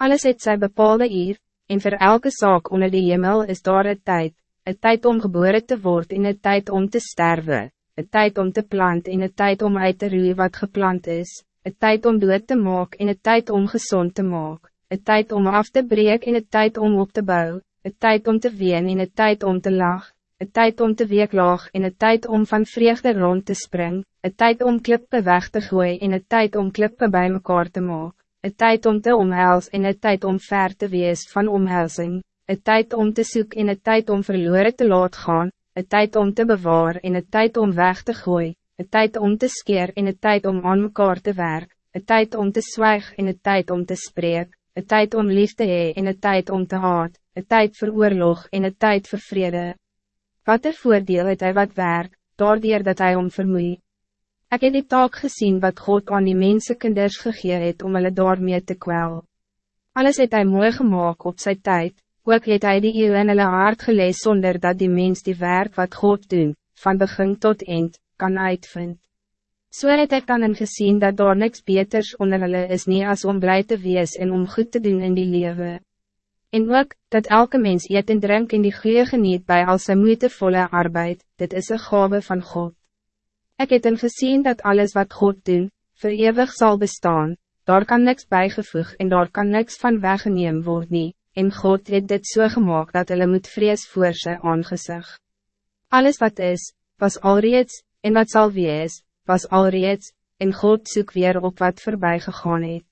Alles het sy bepaalde uur, en voor elke zaak onder die hemel is daar een tijd, een tijd om geboren te worden en een tijd om te sterven, een tijd om te planten en een tijd om uit te roeien wat geplant is, een tijd om dood te maken en een tijd om gezond te maken, een tijd om af te breken en een tijd om op te bouwen, een tijd om te ween en een tijd om te lachen, een tijd om te weeklaag en een tijd om van vreugde rond te springen, een tijd om klippen weg te gooien en een tijd om klippen bij elkaar te maken, een tijd om te omhels en een tijd om ver te wees van omhelzing, een tijd om te zoeken en een tijd om verloren te laat gaan, een tijd om te bewaren en een tijd om weg te gooien, een tijd om te skeer en een tijd om aan elkaar te werken, een tijd om te zwijgen en een tijd om te spreken, een tijd om lief te hee en een tijd om te haat, een tijd voor oorlog en een tijd voor vrede. Wat er voordeel het hy wat werk, daardoor dat hij om vermoei. Ik heb die taak gezien wat God aan die mensen kinders gegee het om hulle daarmee te kwel. Alles het hij mooi gemaakt op zijn tijd, ook het hy die eeuw in hulle hart gelees zonder dat die mens die werk wat God doen, van begin tot eind, kan uitvind. So het ek dan gezien dat daar niks beters onder hulle is nie as om blij te wees en om goed te doen in die leven. En ook, dat elke mens eet en drink in die goeie geniet bij al sy moeitevolle arbeid, dit is een gave van God. Ik het in gezien dat alles wat God doen, voor eeuwig zal bestaan, daar kan niks bijgevoeg en daar kan niks van weggeneem word nie, en God het dit so gemaakt dat hulle moet vrees voor sy aangezig. Alles wat is, was alreeds, en wat zal wees, was alreeds, en God zoek weer op wat voorbij gegaan het.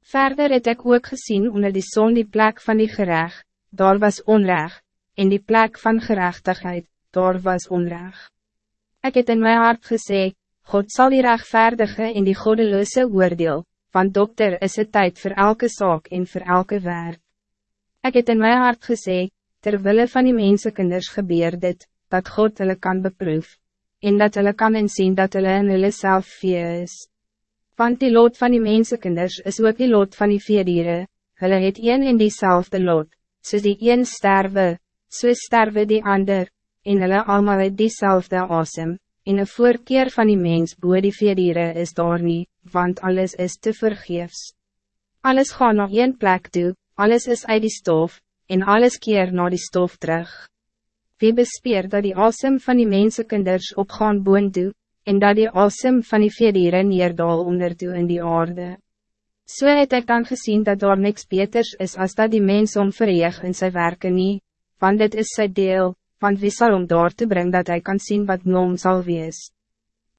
Verder het ik ook gezien onder die zon die plek van die gerecht, daar was onrecht, en die plek van gerechtigheid, daar was onrecht. Ik het in mijn hart gezegd, God zal die rechtvaardige in die goddeloze oordeel, want dokter is het tijd voor elke zaak en voor elke werk. Ik het in mijn hart gezegd, terwille van die mensenkinders gebeur dit, dat God hulle kan beproef, en dat hulle kan inzien dat hulle in hulle self vee is. Want die lot van die mensenkinders is ook die lot van die veedieren, hulle het een in diezelfde lot, soos die een sterwe, so sterwe die ander, en hulle allemaal het diezelfde asem, en een voorkeer van die mens boe die veedieren is daar nie, want alles is te vergeefs. Alles gaan naar één plek toe, alles is uit die stof, en alles keer naar die stof terug. Wie bespeer dat die asem van die mensenkinders opgaan boon toe, en dat die asem van die veedieren neerdal onder toe in die aarde. So het ek dan gezien dat daar niks beters is als dat die mens om in sy werken nie, want dit is sy deel, want wie zal om daar te brengen dat hij kan zien wat noem zal wees.